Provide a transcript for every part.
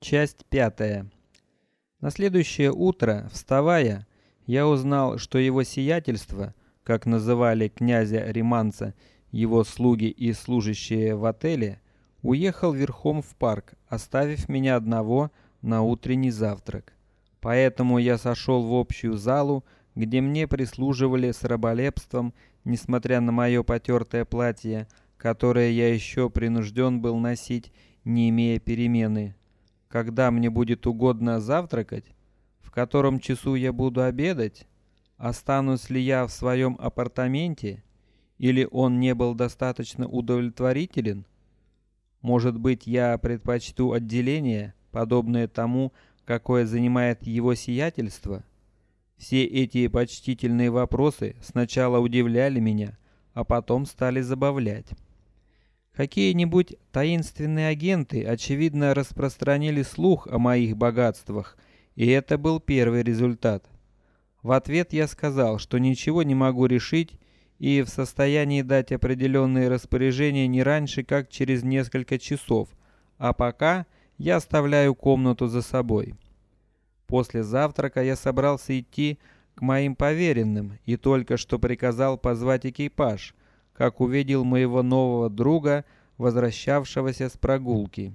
Часть пятая. На следующее утро, вставая, я узнал, что его сиятельство, как называли князя Риманца, его слуги и служащие в отеле, уехал верхом в парк, оставив меня одного на утренний завтрак. Поэтому я сошел в общую залу, где мне прислуживали с раболепством, несмотря на мое потертое платье, которое я еще принужден был носить, не имея перемены когда мне будет угодно завтракать, в котором часу я буду обедать, останусь ли я в своем апартаменте, или он не был достаточно удовлетворителен. Может быть, я предпочту отделение, подобное тому, какое занимает его сиятельство. Все эти почтительные вопросы сначала удивляли меня, а потом стали забавлять. Какие-нибудь таинственные агенты, очевидно, распространили слух о моих богатствах, и это был первый результат. В ответ я сказал, что ничего не могу решить и в состоянии дать определенные распоряжения не раньше, как через несколько часов, а пока я оставляю комнату за собой. После завтрака я собрался идти к моим поверенным и только что приказал позвать экипаж как увидел моего нового друга, возвращавшегося с прогулки.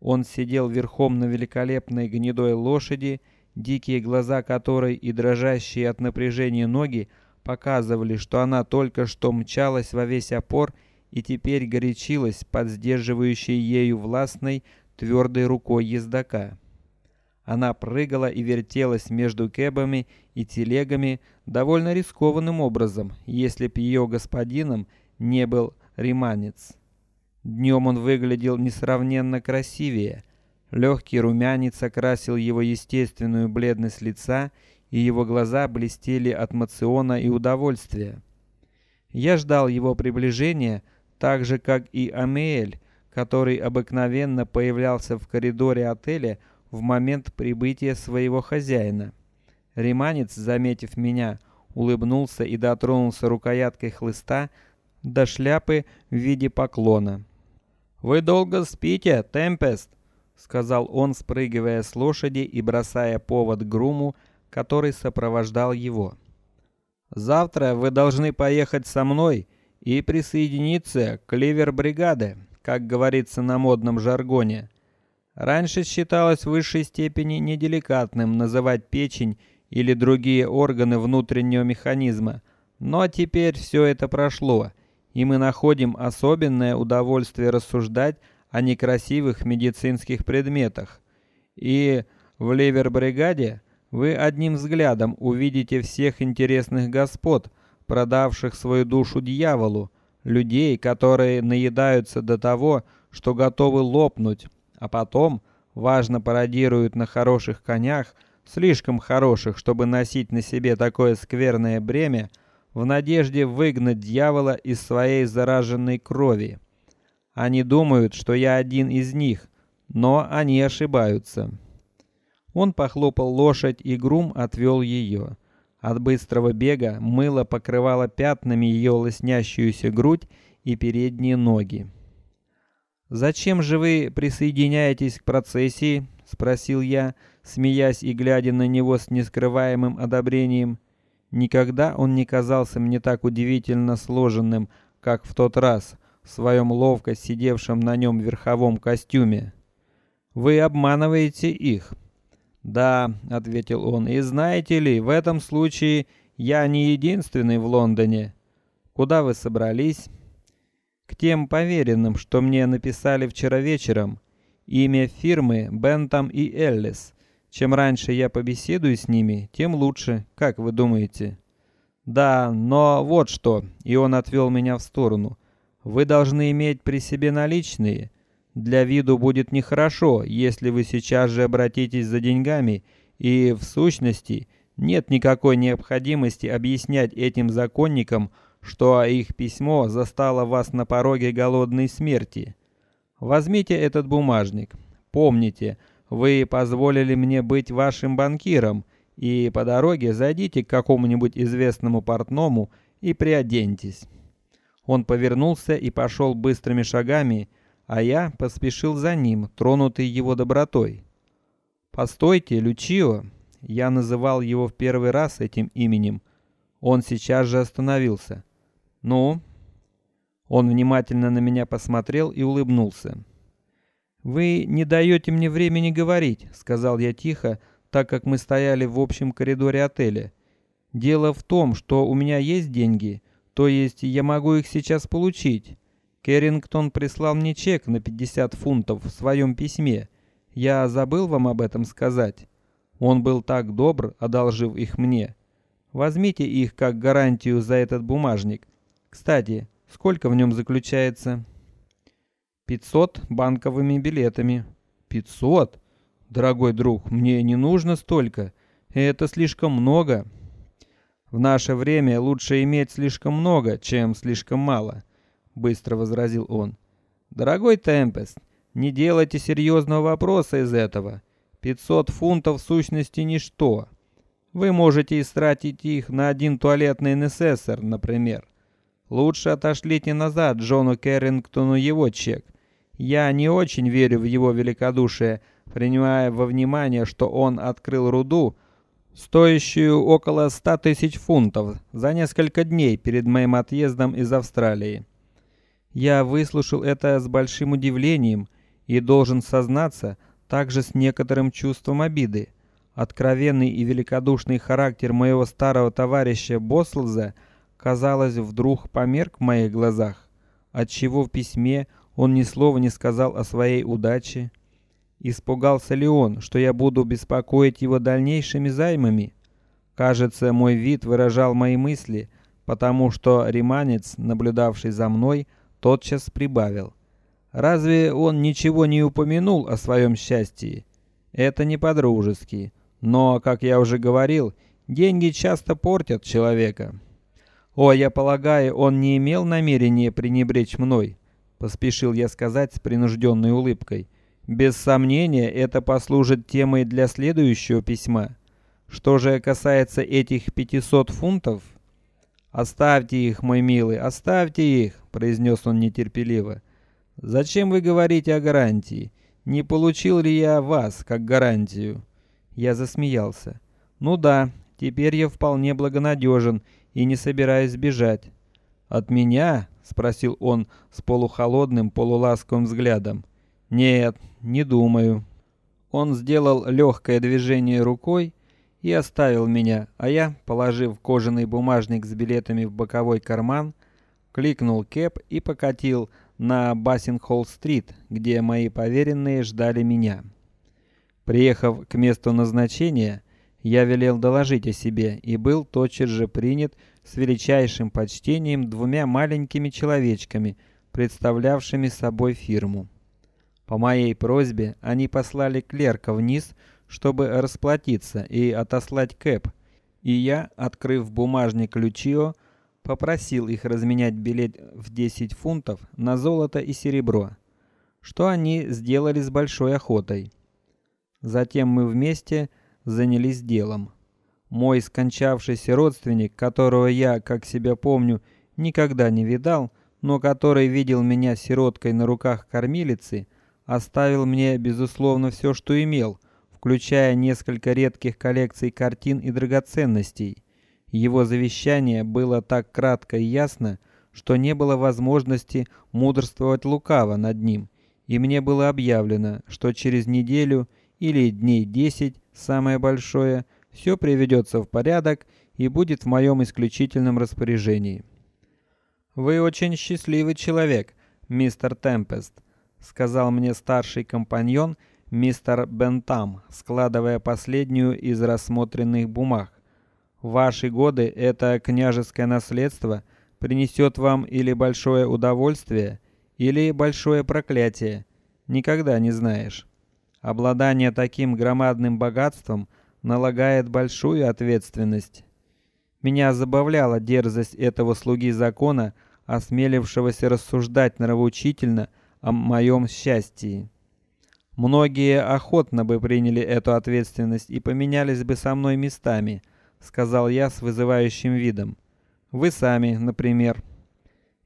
Он сидел верхом на великолепной гнедой лошади, дикие глаза которой и дрожащие от напряжения ноги показывали, что она только что мчалась во весь опор и теперь горячилась под сдерживающей ею властной твердой рукой ездока. Она прыгала и вертелась между кэбами и телегами довольно рискованным образом, если б ее господином не был риманец. Днем он выглядел несравненно красивее. Легкий румянец окрасил его естественную бледность лица, и его глаза блестели от мациона и удовольствия. Я ждал его приближения, так же как и Амель, который обыкновенно появлялся в коридоре отеля в момент прибытия своего хозяина. Риманец, заметив меня, улыбнулся и дотронулся рукояткой хлыста до шляпы в виде поклона. Вы долго спите, Темпест, сказал он, спрыгивая с лошади и бросая повод груму, который сопровождал его. Завтра вы должны поехать со мной и присоединиться к ливер бригаде, как говорится на модном жаргоне. Раньше считалось в высшей степени неделикатным называть печень или другие органы внутреннего механизма, но теперь все это прошло, и мы находим особенное удовольствие рассуждать о некрасивых медицинских предметах. И в левер-бригаде вы одним взглядом увидите всех интересных господ, продавших свою душу дьяволу, людей, которые наедаются до того, что готовы лопнуть а потом важно пародируют на хороших конях, слишком хороших, чтобы носить на себе такое скверное бремя, в надежде выгнать дьявола из своей зараженной крови. Они думают, что я один из них, но они ошибаются. Он похлопал лошадь, и грум отвел ее. От быстрого бега мыло покрывало пятнами ее лоснящуюся грудь и передние ноги. Зачем же вы присоединяетесь к процессии? – спросил я, смеясь и глядя на него с нескрываемым одобрением. Никогда он не казался мне так удивительно сложенным, как в тот раз в своем ловко сидевшем на нем верховом костюме. Вы обманываете их. Да, ответил он. И знаете ли, в этом случае я не единственный в Лондоне. Куда вы собрались? К тем поверенным, что мне написали вчера вечером. Имя фирмы Бентам и Эллис. Чем раньше я побеседую с ними, тем лучше. Как вы думаете? Да, но вот что. И он отвел меня в сторону. Вы должны иметь при себе наличные. Для виду будет нехорошо, если вы сейчас же обратитесь за деньгами, и в сущности нет никакой необходимости объяснять этим законникам, что их письмо застало вас на пороге голодной смерти. Возьмите этот бумажник. Помните, вы позволили мне быть вашим банкиром, и по дороге зайдите к какому-нибудь известному портному и приоденьтесь. Он повернулся и пошел быстрыми шагами, а я поспешил за ним, тронутый его добротой. Постойте, Лючио, я называл его в первый раз этим именем. Он сейчас же остановился. Ну, он внимательно на меня посмотрел и улыбнулся. Вы не даете мне времени говорить, сказал я тихо, так как мы стояли в общем коридоре отеля. Дело в том, что у меня есть деньги, то есть я могу их сейчас получить. Керрингтон прислал мне чек на 50 фунтов в своем письме. Я забыл вам об этом сказать. Он был так добр, одолжив их мне. Возьмите их как гарантию за этот бумажник. Кстати, сколько в нем заключается? Пятьсот банковыми билетами. Пятьсот, дорогой друг, мне не нужно столько. Это слишком много. В наше время лучше иметь слишком много, чем слишком мало, быстро возразил он. Дорогой Темпест, не делайте серьезного вопроса из этого. Пятьсот фунтов в сущности ничто. Вы можете истратить их на один туалетный НССР, например. Лучше отошлите назад Джону Керрингтону его чек. Я не очень верю в его великодушие, принимая во внимание, что он открыл руду, стоящую около ста тысяч фунтов, за несколько дней перед моим отъездом из Австралии. Я выслушал это с большим удивлением и должен сознаться, также с некоторым чувством обиды. Откровенный и великодушный характер моего старого товарища Бослза, казалось, вдруг померк в моих глазах, отчего в письме он ни слова не сказал о своей удаче. Испугался ли он, что я буду беспокоить его дальнейшими займами? Кажется, мой вид выражал мои мысли, потому что риманец, наблюдавший за мной, тотчас прибавил: Разве он ничего не упомянул о своем счастье? Это не по-дружески, но, как я уже говорил, деньги часто портят человека. О, я полагаю, он не имел намерения пренебречь мной, поспешил я сказать с принужденной улыбкой. Без сомнения, это послужит темой для следующего письма. Что же касается этих пятисот фунтов, оставьте их, мой милый, оставьте их, произнес он нетерпеливо. Зачем вы говорите о гарантии? Не получил ли я вас как гарантию? Я засмеялся. Ну да, теперь я вполне благонадежен и не собираюсь бежать. От меня? спросил он с полухолодным, полуласковым взглядом. Нет, не думаю. Он сделал легкое движение рукой и оставил меня, а я, положив кожаный бумажник с билетами в боковой карман, кликнул кэп и покатил на Бассинг-Холл-стрит, где мои поверенные ждали меня. Приехав к месту назначения, я велел доложить о себе и был тотчас же принят с величайшим почтением двумя маленькими человечками, представлявшими собой фирму. По моей просьбе они послали клерка вниз, чтобы расплатиться и отослать кэп, и я, открыв бумажник Ключио, попросил их разменять билет в 10 фунтов на золото и серебро, что они сделали с большой охотой. Затем мы вместе занялись делом. Мой скончавшийся родственник, которого я, как себя помню, никогда не видал, но который видел меня сироткой на руках кормилицы, оставил мне безусловно все, что имел, включая несколько редких коллекций картин и драгоценностей. Его завещание было так кратко и ясно, что не было возможности мудрствовать лукаво над ним, и мне было объявлено, что через неделю или дней десять, самое большое, все приведется в порядок и будет в моем исключительном распоряжении. Вы очень счастливый человек, мистер Темпест, сказал мне старший компаньон мистер Бентам, складывая последнюю из рассмотренных бумаг. Ваши годы это княжеское наследство принесет вам или большое удовольствие, или большое проклятие. Никогда не знаешь. Обладание таким громадным богатством налагает большую ответственность. Меня забавляла дерзость этого слуги закона, осмелившегося рассуждать нравоучительно о моем счастье. Многие охотно бы приняли эту ответственность и поменялись бы со мной местами сказал я с вызывающим видом. Вы сами, например.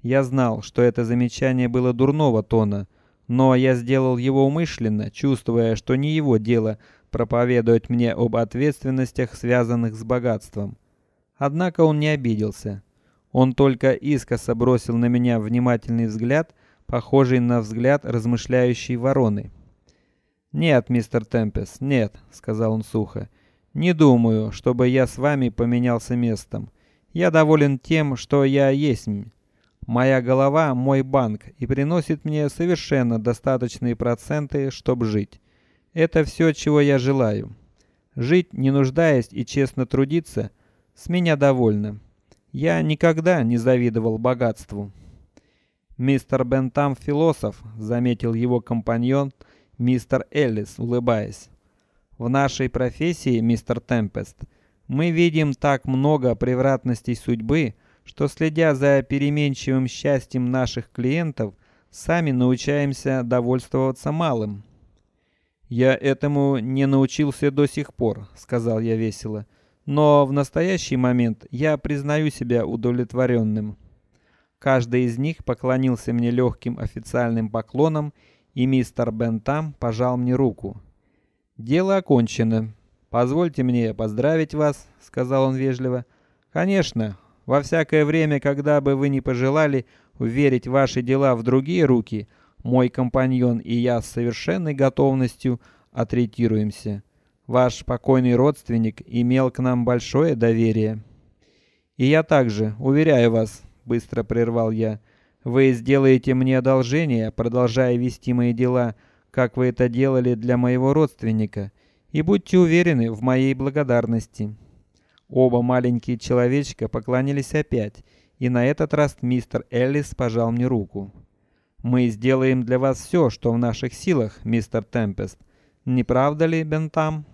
Я знал, что это замечание было дурного тона, Но я сделал его умышленно, чувствуя, что не его дело проповедовать мне об ответственностях, связанных с богатством. Однако он не обиделся. Он только искоса бросил на меня внимательный взгляд, похожий на взгляд размышляющей вороны. Нет, мистер Темпес, нет, сказал он сухо. Не думаю, чтобы я с вами поменялся местом. Я доволен тем, что я есть. Моя голова мой банк и приносит мне совершенно достаточные проценты, чтобы жить. Это все, чего я желаю. Жить, не нуждаясь и честно трудиться, с меня довольно. Я никогда не завидовал богатству. Мистер Бентам философ, заметил его компаньон мистер Эллис, улыбаясь. В нашей профессии, мистер Темпест, мы видим так много превратностей судьбы, что следя за переменчивым счастьем наших клиентов, сами научаемся довольствоваться малым. Я этому не научился до сих пор, сказал я весело, но в настоящий момент я признаю себя удовлетворенным. Каждый из них поклонился мне легким официальным поклоном, и мистер Бентам пожал мне руку. Дело окончено. Позвольте мне поздравить вас, сказал он вежливо. Конечно, во всякое время, когда бы вы не пожелали уверить ваши дела в другие руки, мой компаньон и я с совершенной готовностью отретируемся. Ваш покойный родственник имел к нам большое доверие. И я также, уверяю вас, быстро прервал я, вы сделаете мне одолжение, продолжая вести мои дела как вы это делали для моего родственника, и будьте уверены в моей благодарности. Оба маленькие человечка поклонились опять, и на этот раз мистер Эллис пожал мне руку. Мы сделаем для вас все, что в наших силах, мистер Темпест. Не правда ли, Бентам?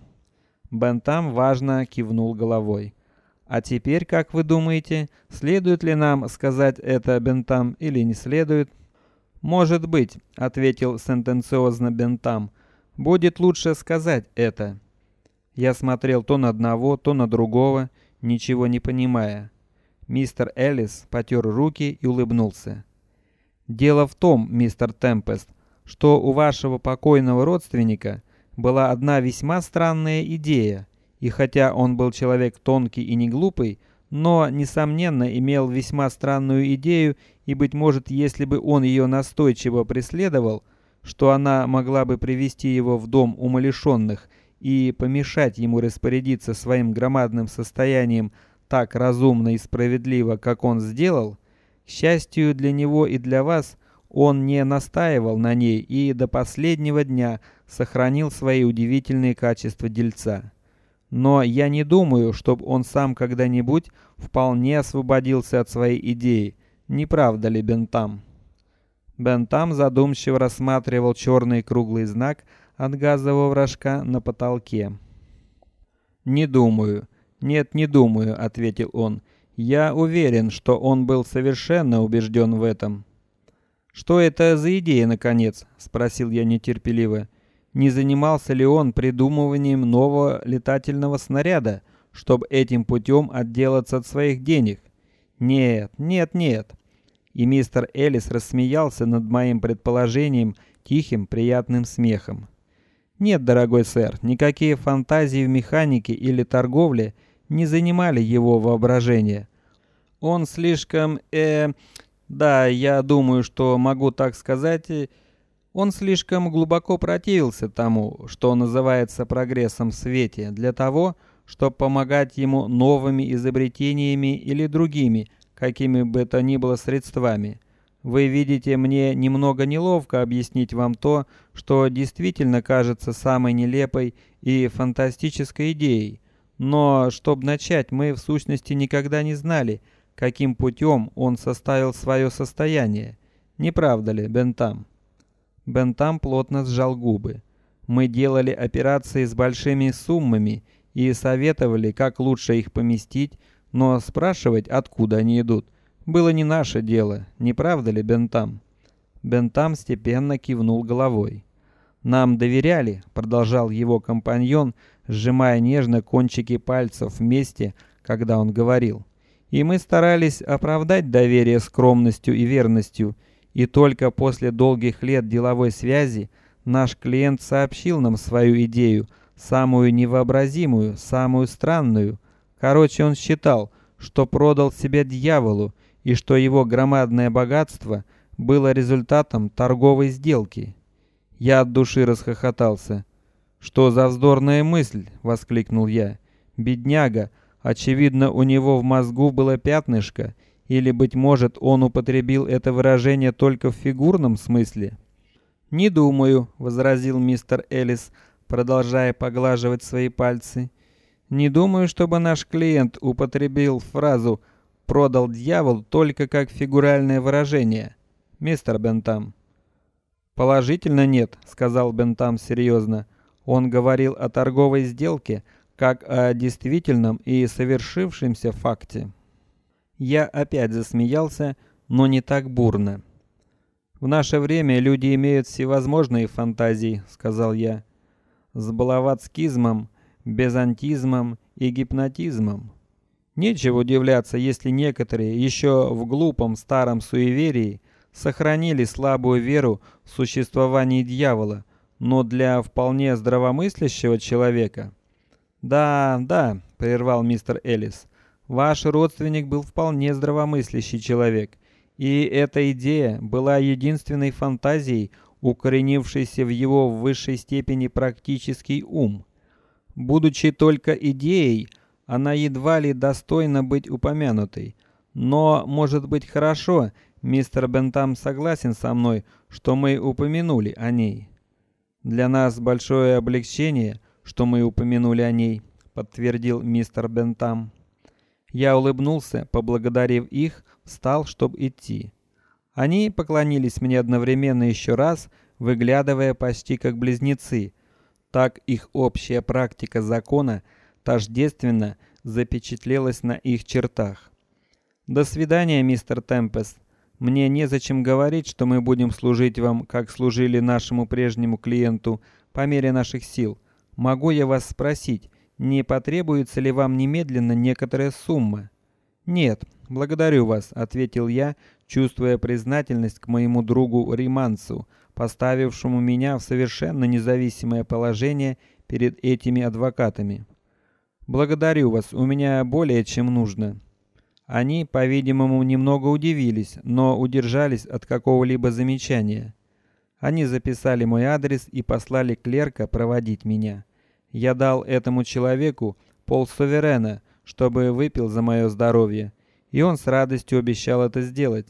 Бентам важно кивнул головой. А теперь, как вы думаете, следует ли нам сказать это Бентам или не следует? Может быть, ответил сентенциозно Бентам. Будет лучше сказать это. Я смотрел то на одного, то на другого, ничего не понимая. Мистер Эллис потер руки и улыбнулся. Дело в том, мистер Темпест, что у вашего покойного родственника была одна весьма странная идея, и хотя он был человек тонкий и не глупый, но несомненно имел весьма странную идею, и быть может, если бы он ее настойчиво преследовал, что она могла бы привести его в дом умалишенных и помешать ему распорядиться своим громадным состоянием так разумно и справедливо, как он сделал, к счастью для него и для вас, он не настаивал на ней и до последнего дня сохранил свои удивительные качества дельца. Но я не думаю, чтобы он сам когда-нибудь вполне освободился от своей идеи. Не правда ли, Бентам? Бентам задумчиво рассматривал черный круглый знак от газового рожка на потолке. Не думаю. Нет, не думаю, ответил он. Я уверен, что он был совершенно убежден в этом. Что это за идея, наконец? спросил я нетерпеливо. Не занимался ли он придумыванием нового летательного снаряда, чтобы этим путем отделаться от своих денег? Нет, нет, нет. И мистер Элис рассмеялся над моим предположением тихим, приятным смехом. Нет, дорогой сэр, никакие фантазии в механике или торговле не занимали его воображение. Он слишком, э, да, я думаю, что могу так сказать, он слишком глубоко противился тому, что называется прогрессом в свете, для того, чтобы помогать ему новыми изобретениями или другими, какими бы то ни было средствами. Вы видите, мне немного неловко объяснить вам то, что действительно кажется самой нелепой и фантастической идеей. Но, чтобы начать, мы в сущности никогда не знали, каким путем он составил свое состояние. Не правда ли, Бентам? Бентам плотно сжал губы. Мы делали операции с большими суммами и советовали, как лучше их поместить, но спрашивать, откуда они идут, было не наше дело, не правда ли, Бентам? Бентам степенно кивнул головой. Нам доверяли, продолжал его компаньон, сжимая нежно кончики пальцев вместе, когда он говорил. И мы старались оправдать доверие скромностью и верностью, и только после долгих лет деловой связи наш клиент сообщил нам свою идею, самую невообразимую, самую странную. Короче, он считал, что продал себя дьяволу и что его громадное богатство было результатом торговой сделки. Я от души расхохотался. Что за вздорная мысль, воскликнул я. Бедняга, очевидно, у него в мозгу было пятнышко, или быть может, он употребил это выражение только в фигурном смысле. Не думаю, возразил мистер Элис, продолжая поглаживать свои пальцы. Не думаю, чтобы наш клиент употребил фразу "продал дьявол" только как фигуральное выражение, мистер Бентам. Положительно нет, сказал Бентам серьезно. Он говорил о торговой сделке как о действительном и совершившемся факте. Я опять засмеялся, но не так бурно. В наше время люди имеют всевозможные фантазии, сказал я, с блаватскизмом, безантизмом и гипнотизмом. Нечего удивляться, если некоторые еще в глупом старом суеверии сохранили слабую веру в существование дьявола, но для вполне здравомыслящего человека. Да, да, прервал мистер Элис. Ваш родственник был вполне здравомыслящий человек, и эта идея была единственной фантазией, укоренившейся в его в высшей степени практический ум. Будучи только идеей, она едва ли достойна быть упомянутой. Но, может быть, хорошо, мистер Бентам согласен со мной, что мы упомянули о ней. Для нас большое облегчение, что мы упомянули о ней, подтвердил мистер Бентам. Я улыбнулся, поблагодарив их, встал, чтобы идти. Они поклонились мне одновременно еще раз, выглядывая почти как близнецы. Так их общая практика закона тождественно запечатлелась на их чертах. До свидания, мистер Темпес. Мне не зачем говорить, что мы будем служить вам, как служили нашему прежнему клиенту, по мере наших сил. Могу я вас спросить, не потребуется ли вам немедленно некоторая сумма? Нет, благодарю вас, ответил я, чувствуя признательность к моему другу Риманцу, поставившему меня в совершенно независимое положение перед этими адвокатами. Благодарю вас, у меня более чем нужно. Они, по-видимому, немного удивились, но удержались от какого-либо замечания. Они записали мой адрес и послали клерка проводить меня. Я дал этому человеку пол суверена, чтобы выпил за мое здоровье, и он с радостью обещал это сделать.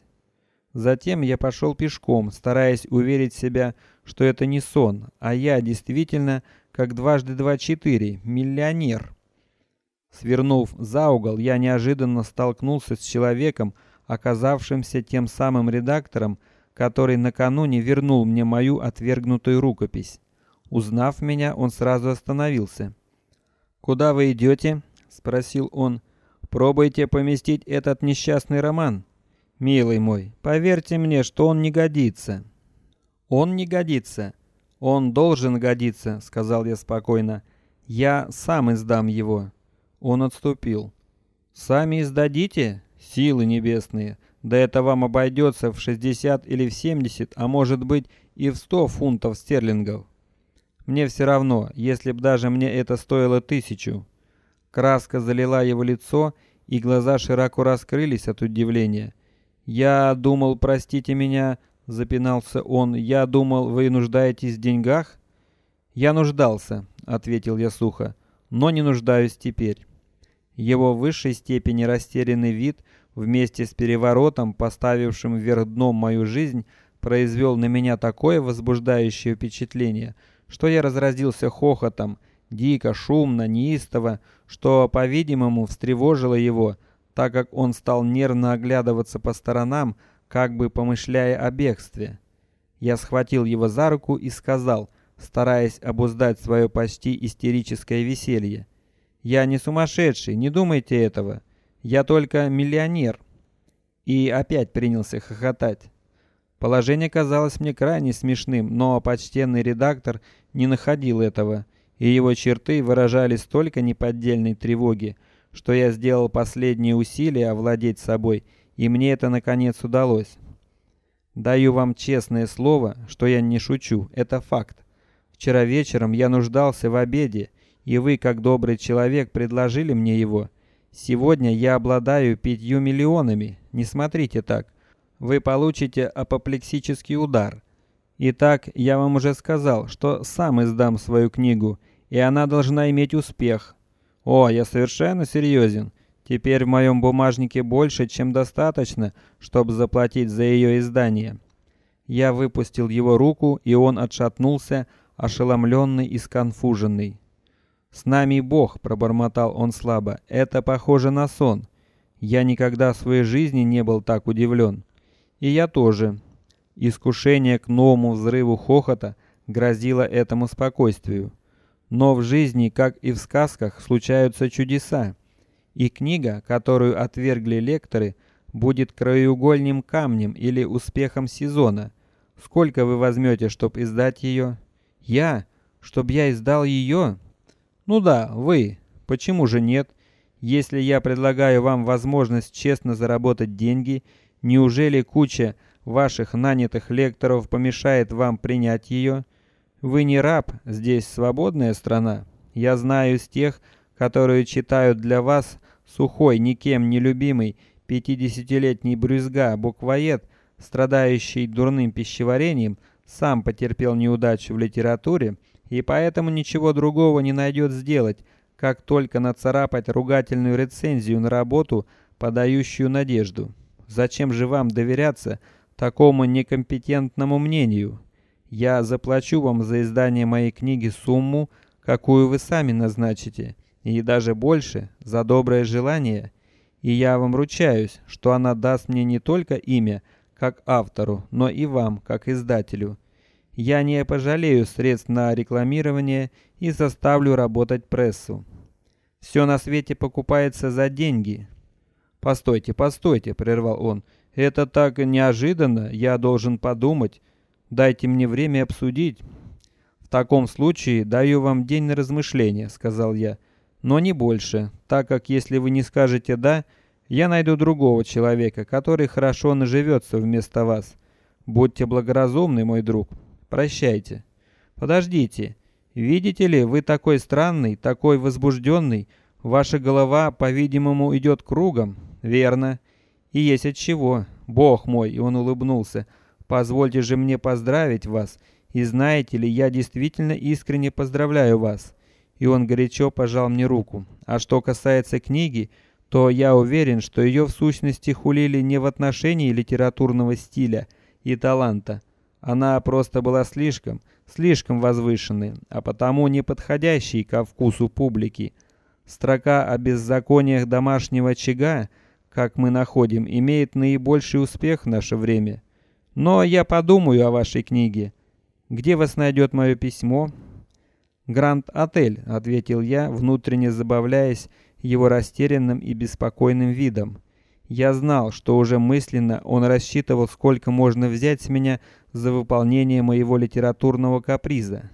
Затем я пошел пешком, стараясь уверить себя, что это не сон, а я действительно, как дважды два четыре, миллионер. Свернув за угол, я неожиданно столкнулся с человеком, оказавшимся тем самым редактором, который накануне вернул мне мою отвергнутую рукопись. Узнав меня, он сразу остановился. Куда вы идете? – спросил он. Пробуйте поместить этот несчастный роман. Милый мой, поверьте мне, что он не годится. Он не годится. Он должен годиться, сказал я спокойно. Я сам издам его. Он отступил. Сами издадите, силы небесные. Да это вам обойдется в 60 или в 70, а может быть и в 100 фунтов стерлингов. Мне все равно, если б даже мне это стоило тысячу. Краска залила его лицо, и глаза широко раскрылись от удивления. Я думал, простите меня, запинался он. Я думал, вы нуждаетесь в деньгах. Я нуждался, ответил я сухо, но не нуждаюсь теперь. Его в высшей степени растерянный вид вместе с переворотом, поставившим вверх дном мою жизнь, произвел на меня такое возбуждающее впечатление, что я разразился хохотом, дико, шумно, неистово, что, по-видимому, встревожило его, так как он стал нервно оглядываться по сторонам, как бы помышляя о бегстве. Я схватил его за руку и сказал, стараясь обуздать свое почти истерическое веселье: "Я не сумасшедший, не думайте этого. Я только миллионер". И опять принялся хохотать. Положение казалось мне крайне смешным, но почтенный редактор не находил этого, и его черты выражали столько неподдельной тревоги, что я сделал последние усилия овладеть собой, и мне это наконец удалось. Даю вам честное слово, что я не шучу, это факт. Вчера вечером я нуждался в обеде, и вы, как добрый человек, предложили мне его. Сегодня я обладаю пятью миллионами. Не смотрите так. Вы получите апоплексический удар. Итак, я вам уже сказал, что сам издам свою книгу, и она должна иметь успех. О, я совершенно серьезен. Теперь в моем бумажнике больше, чем достаточно, чтобы заплатить за ее издание. Я выпустил его руку, и он отшатнулся, ошеломленный и сконфуженный. С нами Бог, пробормотал он слабо. Это похоже на сон. Я никогда в своей жизни не был так удивлен. И я тоже. Искушение к новому взрыву хохота грозило этому спокойствию. Но в жизни, как и в сказках, случаются чудеса. И книга, которую отвергли лекторы, будет краеугольным камнем или успехом сезона. Сколько вы возьмете, чтобы издать ее? Я, чтобы я издал ее? Ну да, вы. Почему же нет? Если я предлагаю вам возможность честно заработать деньги, неужели куча ваших нанятых лекторов помешает вам принять ее? Вы не раб, здесь свободная страна. Я знаю из тех, которые читают для вас сухой, никем не любимый пятидесятилетний брюзга буквоед, страдающий дурным пищеварением, сам потерпел неудачу в литературе и поэтому ничего другого не найдет сделать, как только нацарапать ругательную рецензию на работу, подающую надежду. Зачем же вам доверяться такому некомпетентному мнению? Я заплачу вам за издание моей книги сумму, какую вы сами назначите, и даже больше за доброе желание. И я вам ручаюсь, что она даст мне не только имя как автору, но и вам как издателю. Я не пожалею средств на рекламирование и заставлю работать прессу. Все на свете покупается за деньги. Постойте, постойте, прервал он. Это так неожиданно, я должен подумать. Дайте мне время обсудить. В таком случае даю вам день на размышление, сказал я, но не больше, так как если вы не скажете да, я найду другого человека, который хорошо наживется вместо вас. Будьте благоразумны, мой друг. Прощайте. Подождите. Видите ли, вы такой странный, такой возбужденный. Ваша голова, по-видимому, идет кругом. Верно. И есть от чего. Бог мой, и он улыбнулся. Позвольте же мне поздравить вас. И знаете ли, я действительно искренне поздравляю вас. И он горячо пожал мне руку. А что касается книги, то я уверен, что ее в сущности хулили не в отношении литературного стиля и таланта, она просто была слишком, слишком возвышенной, а потому не подходящей ко вкусу публики. Строка о беззакониях домашнего очага, как мы находим, имеет наибольший успех в наше время. Но я подумаю о вашей книге. Где вас найдет мое письмо? Гранд Отель, ответил я, внутренне забавляясь его растерянным и беспокойным видом. Я знал, что уже мысленно он рассчитывал, сколько можно взять с меня за выполнение моего литературного каприза.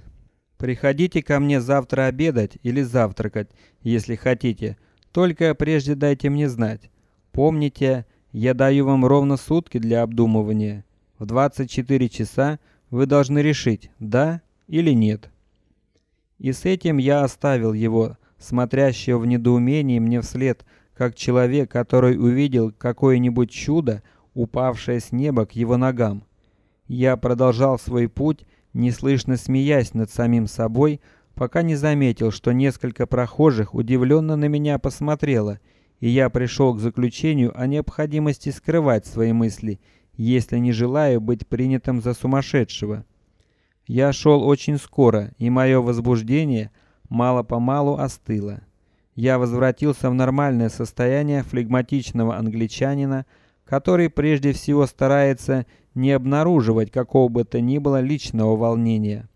Приходите ко мне завтра обедать или завтракать, если хотите. Только прежде дайте мне знать. Помните, я даю вам ровно сутки для обдумывания. В 24 часа вы должны решить, да или нет. И с этим я оставил его, смотрящего в недоумении мне вслед, как человек, который увидел какое-нибудь чудо, упавшее с неба к его ногам. Я продолжал свой путь, неслышно смеясь над самим собой, пока не заметил, что несколько прохожих удивленно на меня посмотрело, и я пришел к заключению о необходимости скрывать свои мысли, если не желаю быть принятым за сумасшедшего. Я шел очень скоро, и мое возбуждение мало по малу остыло я возвратился в нормальное состояние флегматичного англичанина, который прежде всего старается не обнаруживать какого бы то ни было личного волнения.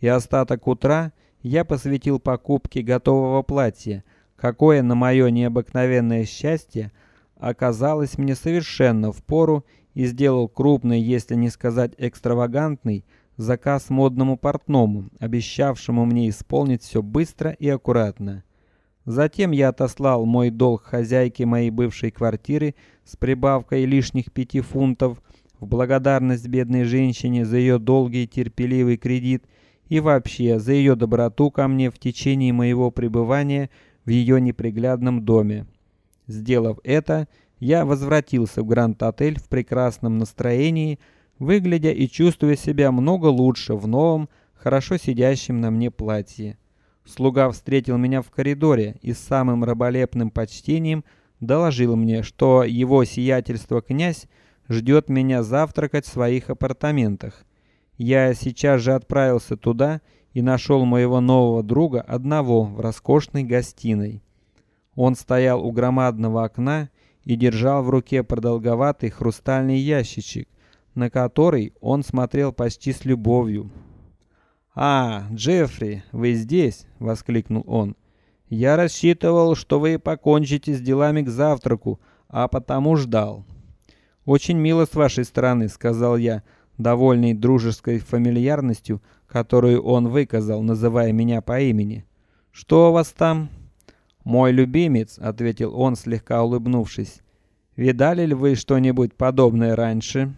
И остаток утра я посвятил покупке готового платья, какое на мое необыкновенное счастье оказалось мне совершенно в пору, и сделал крупный, если не сказать экстравагантный, заказ модному портному, обещавшему мне исполнить все быстро и аккуратно. Затем я отослал мой долг хозяйке моей бывшей квартиры с прибавкой лишних пяти фунтов в благодарность бедной женщине за ее долгий терпеливый кредит и вообще за ее доброту ко мне в течение моего пребывания в ее неприглядном доме. Сделав это, я возвратился в Гранд-отель в прекрасном настроении, выглядя и чувствуя себя много лучше в новом, хорошо сидящем на мне платье. Слуга встретил меня в коридоре и с самым раболепным почтением доложил мне, что его сиятельство князь ждет меня завтракать в своих апартаментах. Я сейчас же отправился туда и нашел моего нового друга одного в роскошной гостиной. Он стоял у громадного окна и держал в руке продолговатый хрустальный ящичек, на который он смотрел почти с любовью. А, Джеффри, вы здесь? воскликнул он. Я рассчитывал, что вы покончите с делами к завтраку, а потому ждал. Очень мило с вашей стороны, сказал я, довольный дружеской фамильярностью, которую он выказал, называя меня по имени. Что у вас там? Мой любимец, ответил он, слегка улыбнувшись. Видали ли вы что-нибудь подобное раньше?